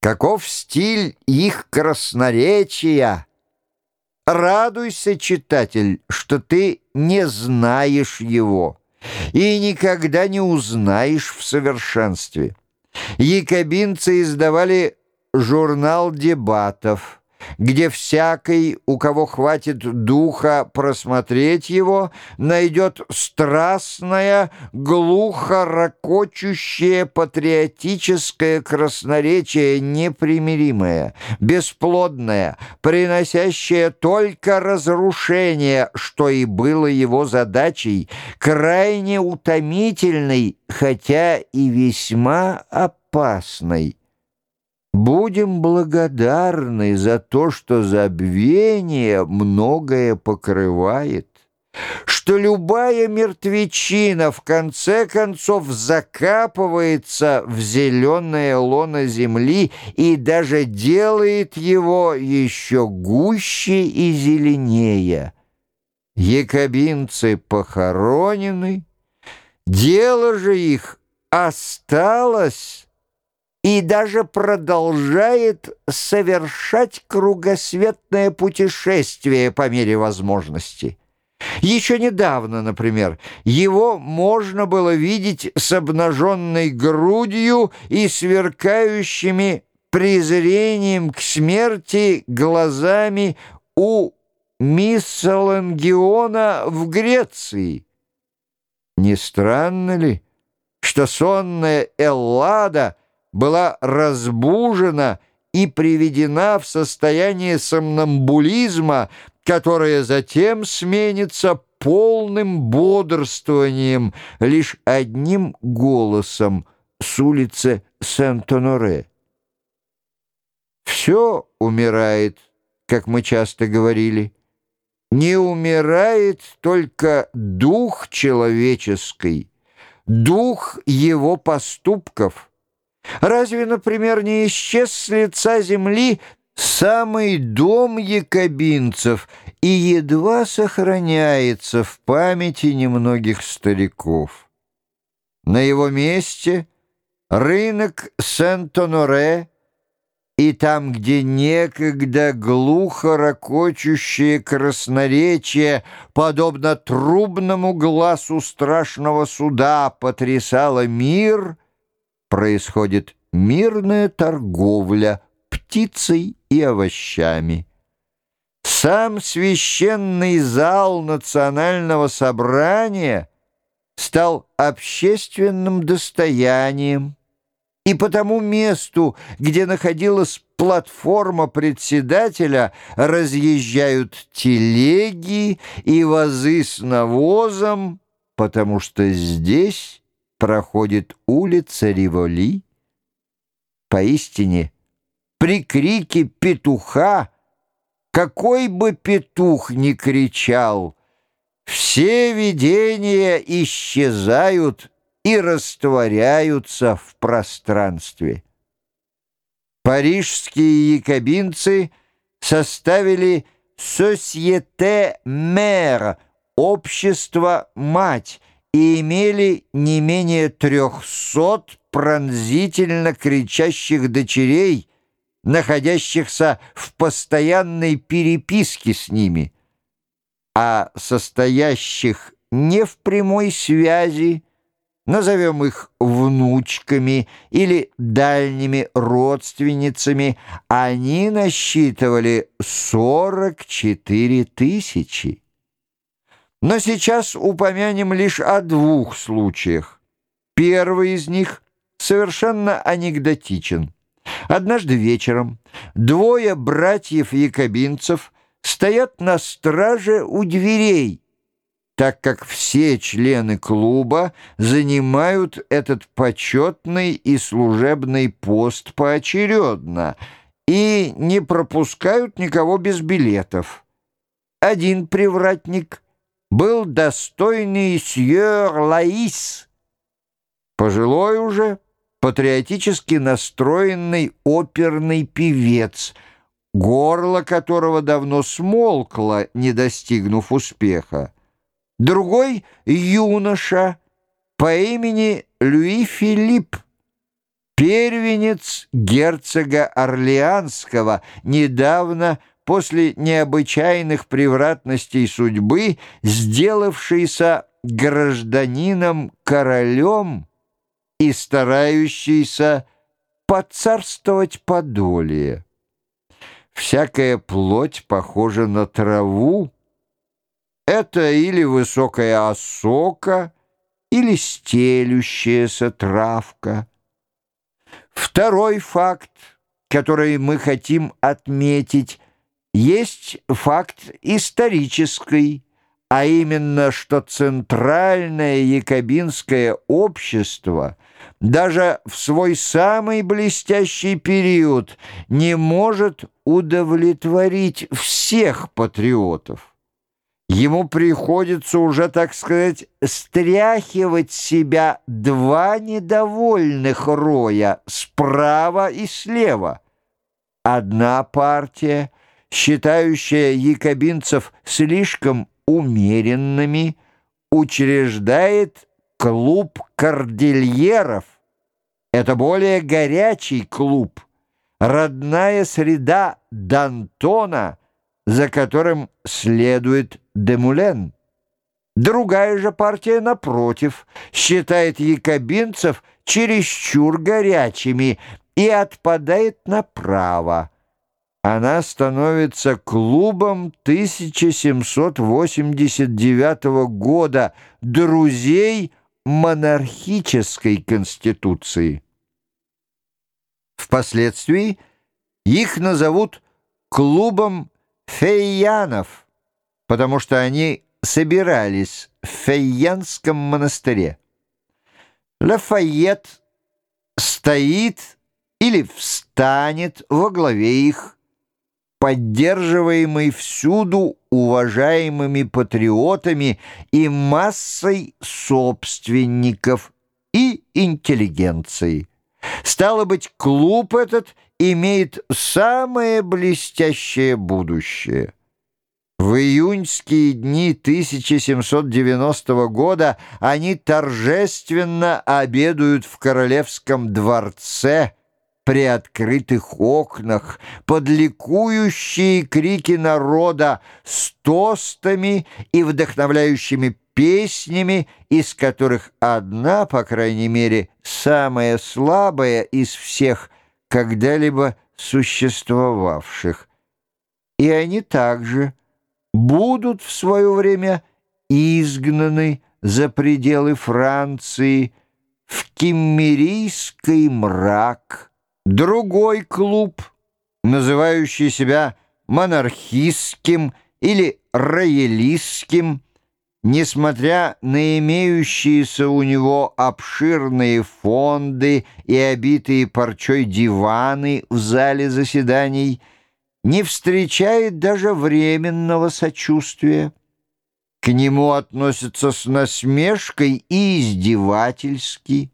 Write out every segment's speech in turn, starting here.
Каков стиль их красноречия! Радуйся, читатель, что ты не знаешь его и никогда не узнаешь в совершенстве. Якобинцы издавали журнал дебатов – где всякий, у кого хватит духа просмотреть его, найдет страстное, глухо ракочущее патриотическое красноречие непримиримое, бесплодное, приносящее только разрушение, что и было его задачей, крайне утомительной, хотя и весьма опасной. Будем благодарны за то, что забвение многое покрывает, что любая мертвечина в конце концов закапывается в зеленое лоно земли и даже делает его еще гуще и зеленее. Якобинцы похоронены, дело же их осталось и даже продолжает совершать кругосветное путешествие по мере возможности. Еще недавно, например, его можно было видеть с обнаженной грудью и сверкающими презрением к смерти глазами у Миссалангиона в Греции. Не странно ли, что сонная Эллада — была разбужена и приведена в состояние сомнамбулизма, которое затем сменится полным бодрствованием лишь одним голосом с улицы Сент-Оноре. Все умирает, как мы часто говорили. Не умирает только дух человеческий, дух его поступков — Разве, например, не исчез с лица земли самый дом якобинцев и едва сохраняется в памяти немногих стариков? На его месте рынок Сент-Оноре и там, где некогда глухо ракочущее красноречие, подобно трубному глазу страшного суда, потрясало мир — происходит мирная торговля птицей и овощами. Сам священный зал национального собрания стал общественным достоянием, и по тому месту, где находилась платформа председателя, разъезжают телеги и вазы с навозом, потому что здесь проходит улица Риволи. Поистине, при крике петуха, какой бы петух ни кричал, все видения исчезают и растворяются в пространстве. Парижские якобинцы составили «Société Mère» — «Общество-мать», и имели не менее трехсот пронзительно кричащих дочерей, находящихся в постоянной переписке с ними, а состоящих не в прямой связи, назовем их внучками или дальними родственницами, они насчитывали 44 тысячи. Но сейчас упомянем лишь о двух случаях. Первый из них совершенно анекдотичен. Однажды вечером двое братьев-якобинцев стоят на страже у дверей, так как все члены клуба занимают этот почетный и служебный пост поочередно и не пропускают никого без билетов. Один привратник — был достойный сьер Лаис, пожилой уже, патриотически настроенный оперный певец, горло которого давно смолкло, не достигнув успеха. Другой — юноша по имени Люи Филипп, первенец герцога Орлеанского, недавно после необычайных превратностей судьбы, сделавшийся гражданином-королем и старающийся поцарствовать подолее. Всякая плоть похожа на траву. Это или высокая осока, или стелющаяся травка. Второй факт, который мы хотим отметить, есть факт исторический, а именно, что центральное якобинское общество даже в свой самый блестящий период не может удовлетворить всех патриотов. Ему приходится уже, так сказать, стряхивать себя два недовольных роя справа и слева. Одна партия, считающая якобинцев слишком умеренными, учреждает клуб кордильеров. Это более горячий клуб, родная среда Д'Антона, за которым следует Демулен. Другая же партия, напротив, считает якобинцев чересчур горячими и отпадает направо она становится клубом 1789 года друзей монархической конституции. Впоследствии их назовут клубом фейянов, потому что они собирались в Фейянском монастыре. Лафайет стоит или встанет во главе их, поддерживаемый всюду уважаемыми патриотами и массой собственников и интеллигенции. Стало быть, клуб этот имеет самое блестящее будущее. В июньские дни 1790 года они торжественно обедают в Королевском дворце – при открытых окнах, под ликующие крики народа с тостами и вдохновляющими песнями, из которых одна, по крайней мере, самая слабая из всех когда-либо существовавших. И они также будут в свое время изгнаны за пределы Франции в киммерийский мрак, Другой клуб, называющий себя монархистским или роялистским, несмотря на имеющиеся у него обширные фонды и обитые парчой диваны в зале заседаний, не встречает даже временного сочувствия. К нему относятся с насмешкой и издевательски,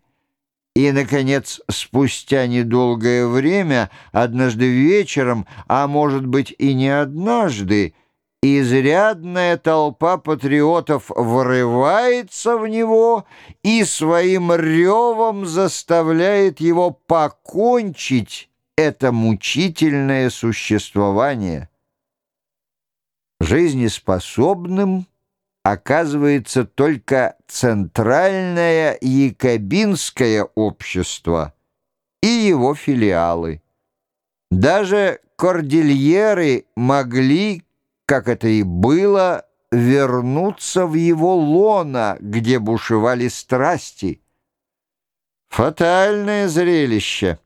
и, наконец, спустя недолгое время, однажды вечером, а может быть и не однажды, изрядная толпа патриотов врывается в него и своим ревом заставляет его покончить это мучительное существование. Жизнеспособным оказывается только Центральное Якобинское общество и его филиалы. Даже кордильеры могли, как это и было, вернуться в его лона, где бушевали страсти. Фатальное зрелище.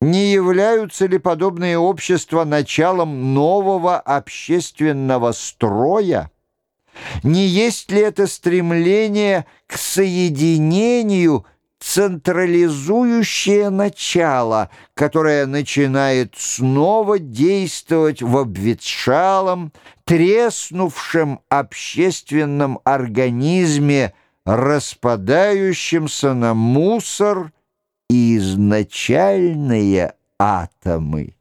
Не являются ли подобные общества началом нового общественного строя? Не есть ли это стремление к соединению централизующее начало, которое начинает снова действовать в обветшалом, треснувшем общественном организме, распадающемся на мусор и изначальные атомы?